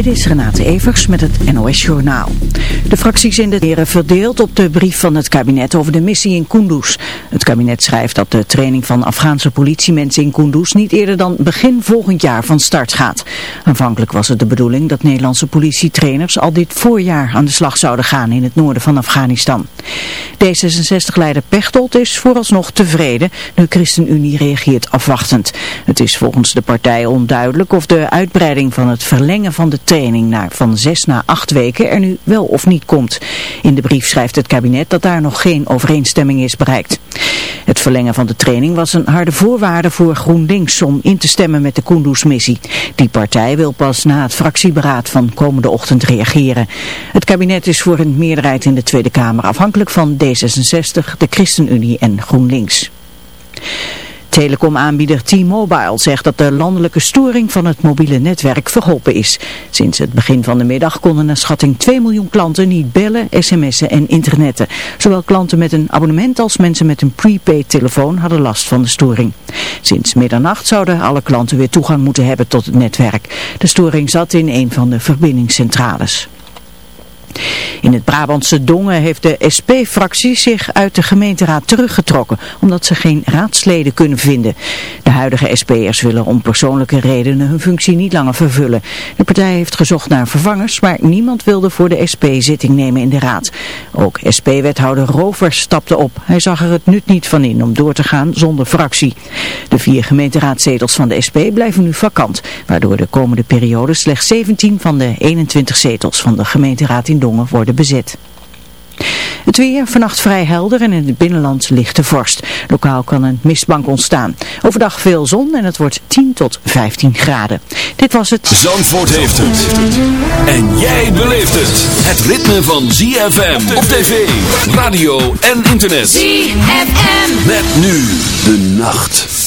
Dit is Renate Evers met het NOS Journaal. De fracties in de heren verdeeld op de brief van het kabinet over de missie in Kunduz. Het kabinet schrijft dat de training van Afghaanse politiemensen in Kunduz niet eerder dan begin volgend jaar van start gaat. Aanvankelijk was het de bedoeling dat Nederlandse politietrainers al dit voorjaar aan de slag zouden gaan in het noorden van Afghanistan. D66-leider Pechtold is vooralsnog tevreden. De ChristenUnie reageert afwachtend. Het is volgens de partij onduidelijk of de uitbreiding van het verlengen van de training naar van zes naar acht weken er nu wel of niet komt. In de brief schrijft het kabinet dat daar nog geen overeenstemming is bereikt. Het verlengen van de training was een harde voorwaarde voor GroenLinks om in te stemmen met de Kunduz-missie. Die partij wil pas na het fractieberaad van komende ochtend reageren. Het kabinet is voor een meerderheid in de Tweede Kamer afhankelijk van D66, de ChristenUnie en GroenLinks. Telecomaanbieder T-Mobile zegt dat de landelijke storing van het mobiele netwerk verholpen is. Sinds het begin van de middag konden naar schatting 2 miljoen klanten niet bellen, sms'en en internetten. Zowel klanten met een abonnement als mensen met een prepaid telefoon hadden last van de storing. Sinds middernacht zouden alle klanten weer toegang moeten hebben tot het netwerk. De storing zat in een van de verbindingscentrales. In het Brabantse Dongen heeft de SP-fractie zich uit de gemeenteraad teruggetrokken, omdat ze geen raadsleden kunnen vinden. De huidige SP'ers willen om persoonlijke redenen hun functie niet langer vervullen. De partij heeft gezocht naar vervangers, maar niemand wilde voor de SP zitting nemen in de raad. Ook SP-wethouder Rovers stapte op. Hij zag er het nut niet van in om door te gaan zonder fractie. De vier gemeenteraadzetels van de SP blijven nu vakant, waardoor de komende periode slechts 17 van de 21 zetels van de gemeenteraad in Dongen worden bezet. Het weer vannacht vrij helder en in het binnenland lichte vorst. Lokaal kan een mistbank ontstaan. Overdag veel zon en het wordt 10 tot 15 graden. Dit was het. Zandvoort heeft het. En jij beleeft het. Het ritme van ZFM op tv, radio en internet. ZFM. Met nu de nacht.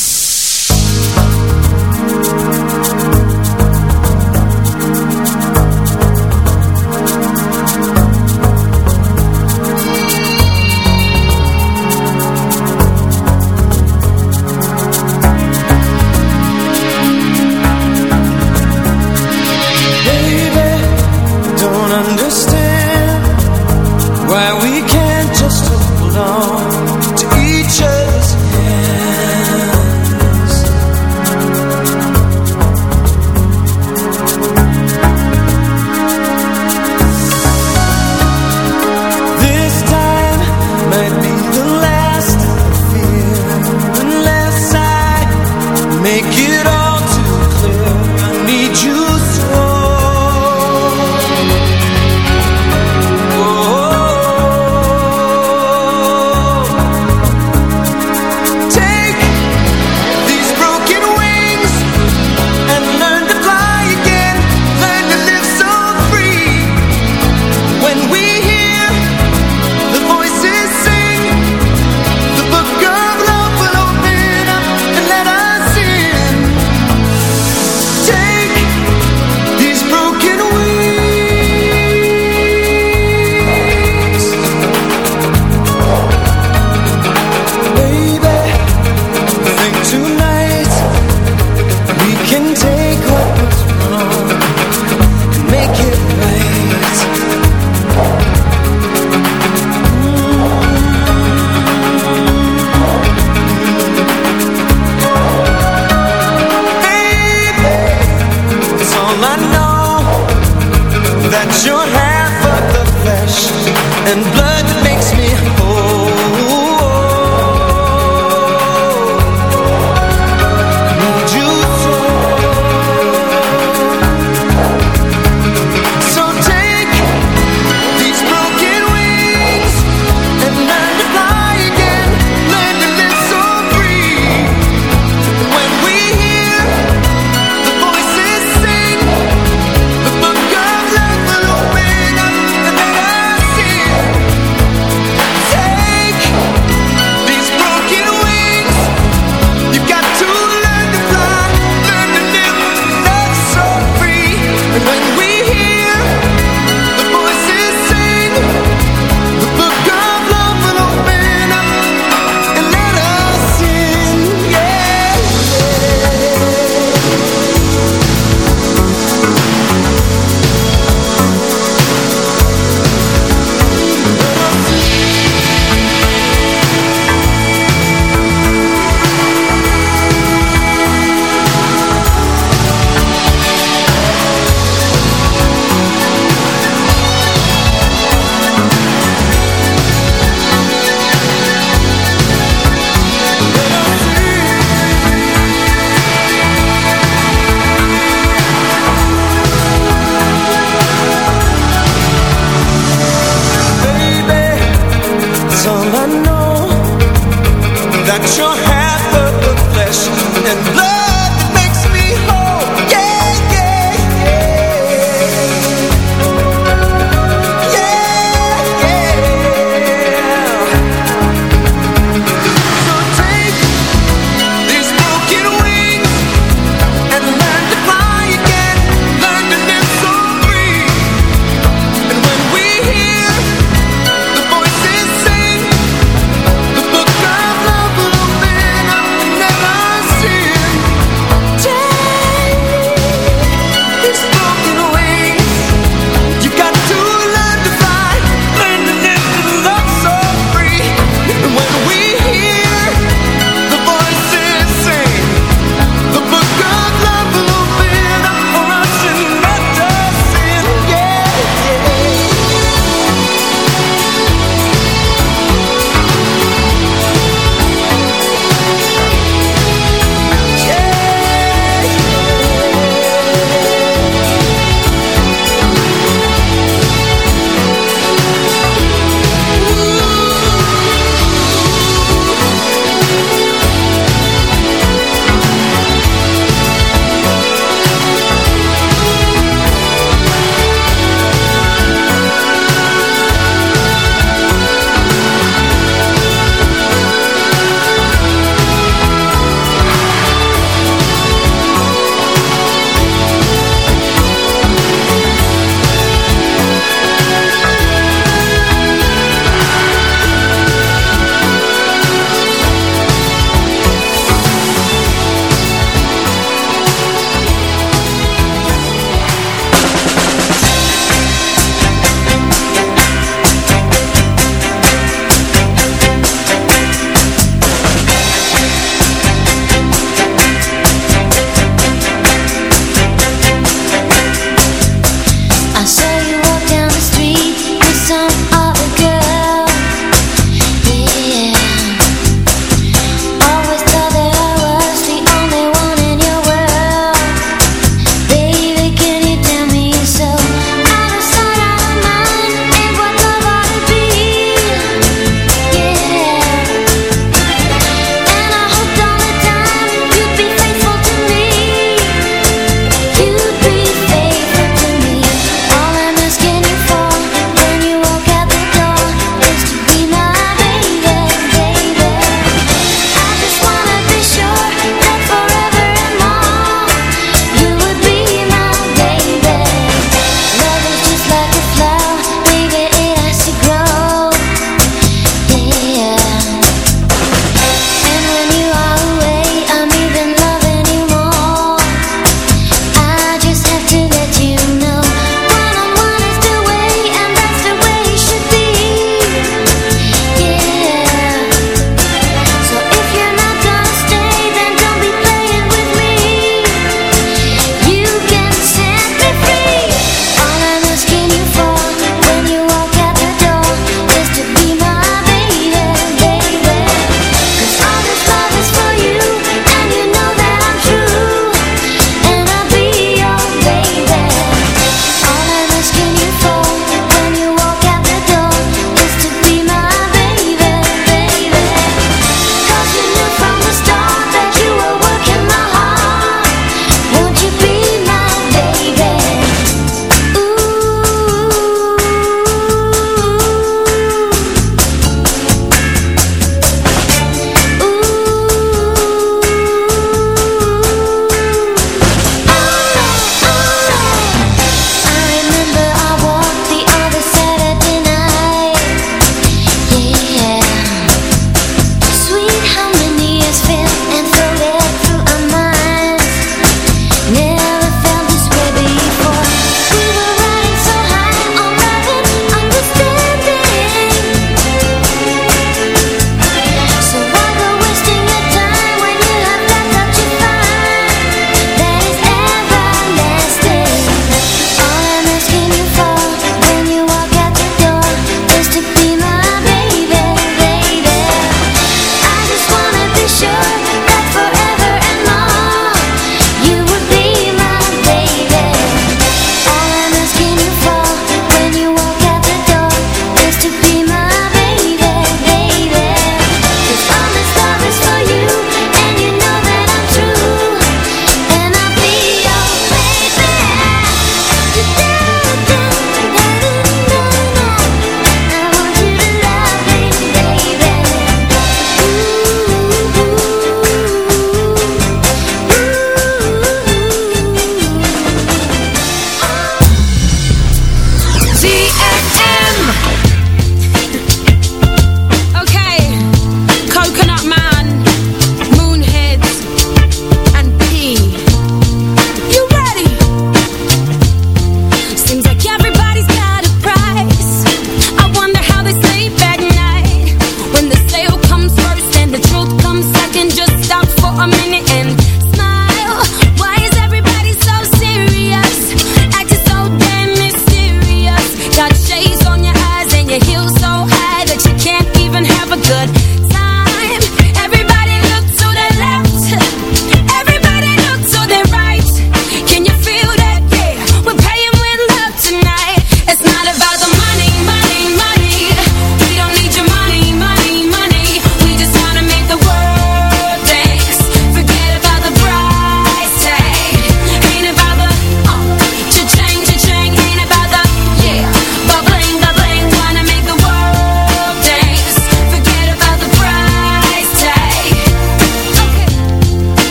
got your hand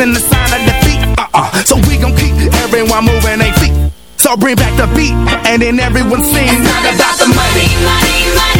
in the sign of defeat. Uh-uh. So we gon' keep everyone moving their feet. So bring back the beat, and then everyone sings. It's not about the money, money, money.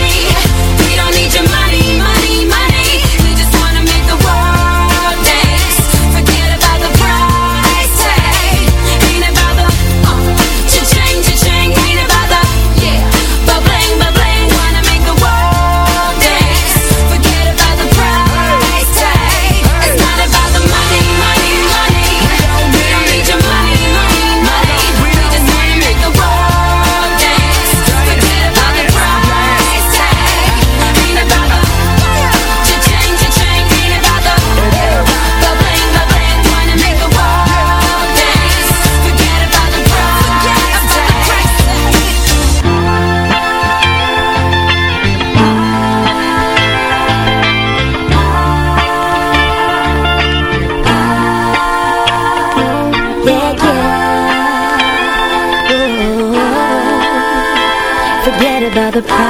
the.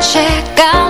check out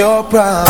your problem.